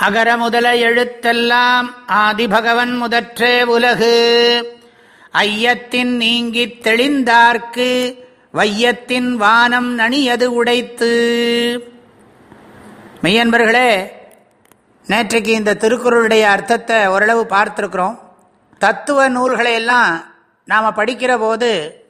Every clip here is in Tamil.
அகர முதல எழுத்தெல்லாம் ஆதிபகவன் முதற்றே உலகு. ஐயத்தின் நீங்கித் தெளிந்தார்க்கு வையத்தின் வானம் நணியது உடைத்து. மெய்யன்பர்களே நேற்றைக்கு இந்த திருக்குறளுடைய அர்த்தத்தை ஓரளவு பார்த்துருக்குறோம். தத்துவ நூல்களையெல்லாம் நாம் படிக்கிற போது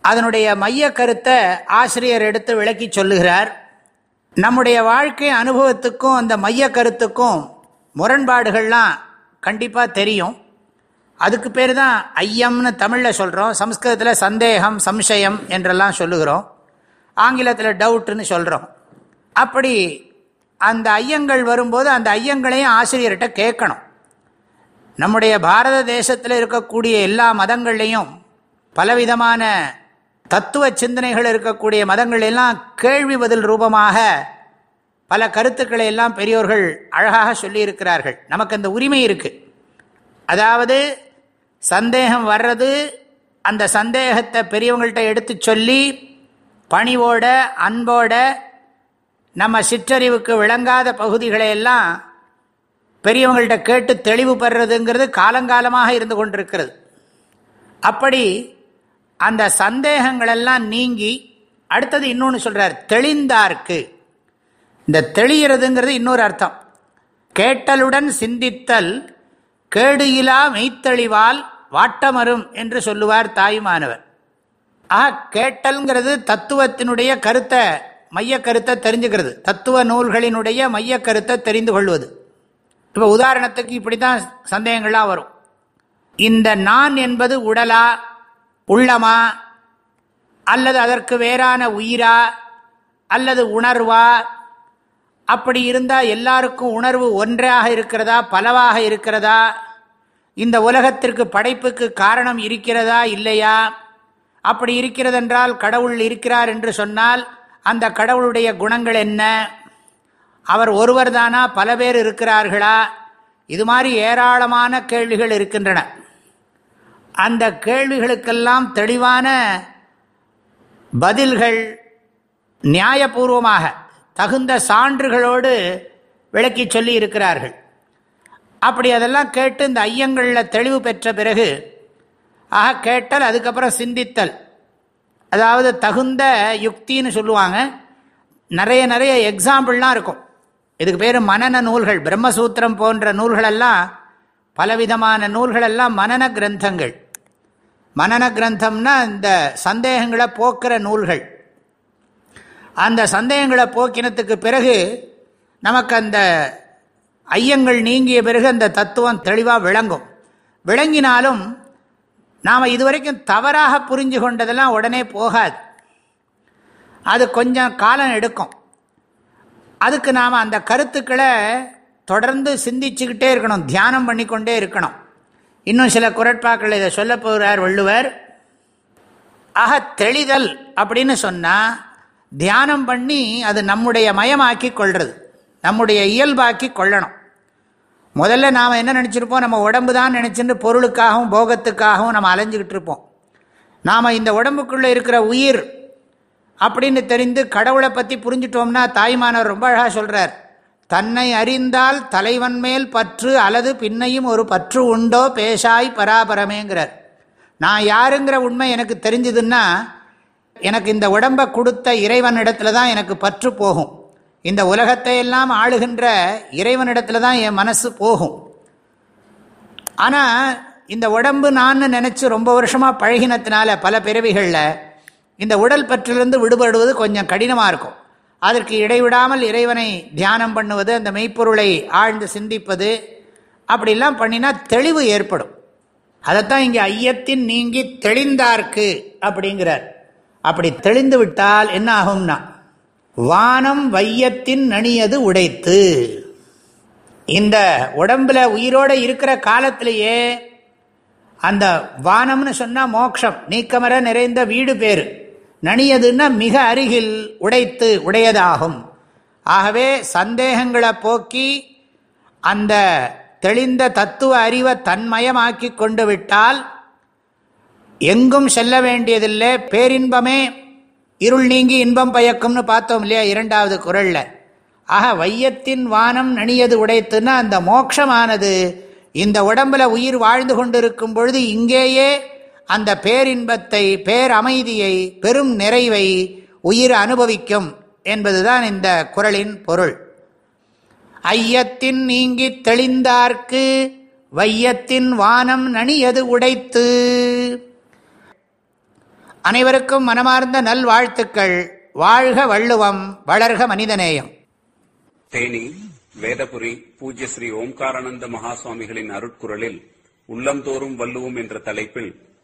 அதனுடைய மைய கருத்தை ஆசிரியர் எடுத்து விளக்கி சொல்லுகிறார். நம்முடைய வாழ்க்கை அனுபவத்துக்கும் அந்த மைய கருத்துக்கும் முரண்பாடுகள்லாம் கண்டிப்பாக தெரியும். அதுக்கு பேர் தான் ஐயம்னு தமிழில் சொல்கிறோம் சம்ஸ்கிருதத்தில் சந்தேகம் சம்சயம் என்றெல்லாம் சொல்லுகிறோம். ஆங்கிலத்தில் டவுட்டுன்னு சொல்கிறோம் அப்படி அந்த ஐயங்கள் வரும்போது அந்த ஐயங்களையும் ஆசிரியர்கிட்ட கேட்கணும். நம்முடைய பாரத தேசத்தில் இருக்கக்கூடிய எல்லா மதங்கள்லேயும் பலவிதமான தத்துவ சிந்தனைகள் இருக்கக்கூடிய மதங்கள் எல்லாம் கேள்வி பதில் ரூபமாக பல கருத்துக்களை எல்லாம் பெரியோர்கள் அழகாக சொல்லியிருக்கிறார்கள். நமக்கு அந்த உரிமை இருக்குது அதாவது சந்தேகம் வர்றது அந்த சந்தேகத்தை பெரியவங்கள்ட்ட எடுத்து சொல்லி பணிவோட அன்போட நம்ம சிற்றறிவுக்கு விளங்காத பகுதிகளை எல்லாம் பெரியவங்கள்ட்ட கேட்டு தெளிவு பெறுறதுங்கிறது காலங்காலமாக இருந்து கொண்டிருக்கிறது. அப்படி அந்த சந்தேகங்களெல்லாம் நீங்கி அடுத்தது இன்னொன்று சொல்கிறார் தெளிந்தார்க்கு. இந்த தெளிகிறதுங்கிறது இன்னொரு அர்த்தம். கேட்டலுடன் சிந்தித்தல் கேடு இலா மெய்த்தெளிவால் வாட்டமரும் என்று சொல்லுவார் தாயுமானவர். ஆக கேட்டல்ங்கிறது தத்துவத்தினுடைய கருத்தை மைய கருத்தை தெரிஞ்சுக்கிறது. தத்துவ நூல்களினுடைய மைய கருத்தை தெரிந்து கொள்வது. இப்போ உதாரணத்துக்கு இப்படி தான் சந்தேகங்கள்லாம் வரும். இந்த நான் என்பது உடலா உள்ளமா? அல்லது அதற்கு வேறான உயிரா? அல்லது உணர்வா? அப்படி இருந்தால் எல்லாருக்கும் உணர்வு ஒன்றாக இருக்கிறதா? பலவாக இருக்கிறதா? இந்த உலகத்திற்கு படைப்புக்கு காரணம் இருக்கிறதா? இல்லையா? அப்படி இருக்கிறதென்றால் கடவுள் இருக்கிறார் என்று சொன்னால் அந்த கடவுளுடைய குணங்கள் என்ன? அவர் ஒருவர் தானா பல பேர் இருக்கிறார்களா? இது மாதிரி ஏராளமான கேள்விகள் இருக்கின்றன. அந்த கேள்விகளுக்கெல்லாம் தெளிவான பதில்கள் நியாயபூர்வமாக தகுந்த சான்றுகளோடு விளக்கி சொல்லி இருக்கிறார்கள். அப்படி அதெல்லாம் கேட்டு இந்த ஐயங்களில் தெளிவு பெற்ற பிறகு ஆக கேட்டல் அதுக்கப்புறம் சிந்தித்தல். அதாவது தகுந்த யுக்தின்னு சொல்லுவாங்க. நிறைய நிறைய எக்ஸாம்பிள்லாம் இருக்கும். இதுக்கு பேர் மனன நூல்கள். பிரம்மசூத்திரம் போன்ற நூல்களெல்லாம் பலவிதமான நூல்களெல்லாம் மனன கிரந்தங்கள். மனன கிரந்தம்னா இந்த சந்தேகங்களை போக்குற நூல்கள். அந்த சந்தேகங்களை போக்கினத்துக்கு பிறகு நமக்கு அந்த ஐயங்கள் நீங்கிய பிறகு அந்த தத்துவம் தெளிவாக விளங்கும். விளங்கினாலும் நாம் இதுவரைக்கும் தவறாக புரிஞ்சு கொண்டதெல்லாம் உடனே போகாது. அது கொஞ்சம் காலம் எடுக்கும். அதுக்கு நாம் அந்த கருத்துக்களை தொடர்ந்து சிந்திச்சுக்கிட்டே இருக்கணும் தியானம் பண்ணிக்கொண்டே இருக்கணும். இன்னும் சில குரட்பாக்கள் இதை சொல்ல போகிறார் வள்ளுவர். ஆக தெளிதல் அப்படின்னு சொன்னால் தியானம் பண்ணி அது நம்முடைய மயமாக்கி கொள்வது நம்முடைய இயல்பாக்கி கொள்ளணும். முதல்ல நாம் என்ன நினச்சிருப்போம்? நம்ம உடம்பு தான் நினச்சிட்டு பொருளுக்காகவும் போகத்துக்காகவும் நம்ம அலைஞ்சிக்கிட்டு இருப்போம். நாம் இந்த உடம்புக்குள்ளே இருக்கிற உயிர் அப்படின்னு தெரிந்து கடவுளை பற்றி புரிஞ்சிட்டோம்னா தாய்மானவர் ரொம்ப அழகாக சொல்கிறார் தன்னை அறிந்தால் தலைவன் மேல் பற்று அல்லது பின்னையும் ஒரு பற்று உண்டோ? பேஷாய் பராபரமேங்கிறார். நான் யாருங்கிற உண்மை எனக்கு தெரிஞ்சதுன்னா எனக்கு இந்த உடம்பை கொடுத்த இறைவனிடத்துல தான் எனக்கு பற்று போகும். இந்த உலகத்தை எல்லாம் ஆளுகின்ற இறைவனிடத்துல தான் என் மனசு போகும். ஆனால் இந்த உடம்பு நான் நினச்சி ரொம்ப வருஷமாக பழகினத்தினால பல பிறவிகளில் இந்த உடல் பற்றிலிருந்து விடுபடுவது கொஞ்சம் கடினமாக இருக்கும். அதற்கு இடைவிடாமல் இறைவனை தியானம் பண்ணுவது அந்த மெய்ப்பொருளை ஆழ்ந்து சிந்திப்பது அப்படிலாம் பண்ணினா தெளிவு ஏற்படும். அதைத்தான் இங்கே ஐயத்தின் நீங்கி தெளிந்தார்க்கு அப்படிங்கிறார். அப்படி தெளிந்து விட்டால் என்ன ஆகும்னா வானம் வையத்தின் நணியது உடைத்து. இந்த உடம்புல உயிரோடு இருக்கிற காலத்திலேயே அந்த வானம்னு சொன்னால் மோக்ஷம் நீக்கமர நிறைந்த வீடு பேர். நணியதுன்னா மிக அருகில் உடைத்து உடையதாகும். ஆகவே சந்தேகங்களை போக்கி அந்த தெளிந்த தத்துவ அறிவை தன்மயமாக்கி கொண்டு விட்டால் எங்கும் செல்ல வேண்டியதில்லை. பேரின்பமே இருள் நீங்கி இன்பம் பயக்கும்னு பார்த்தோம் இல்லையா இரண்டாவது குரலில். ஆக வையத்தின் வானம் நணியது உடைத்துன்னா அந்த மோட்சமானது. இந்த உடம்புல உயிர் வாழ்ந்து கொண்டிருக்கும் பொழுது இங்கேயே அந்த பேரின்பத்தை பேரமைதியை பெரும் நிறைவை உயிர் அனுபவிக்கும் என்பதுதான் இந்த குரலின் பொருள். ஐயத்தின் நீங்கி தெளிந்தார்க்கு வையத்தின் வானம் நணியது உடைத்து. அனைவருக்கும் மனமார்ந்த நல்வாழ்த்துக்கள். வாழ்க வள்ளுவம் வளர்க மனிதநேயம். தேனி வேதபுரி பூஜ்ய ஸ்ரீ ஓம்காரானந்த மகாசுவாமிகளின் அருட்குரலில் உள்ளந்தோறும் வள்ளுவோம் என்ற தலைப்பில்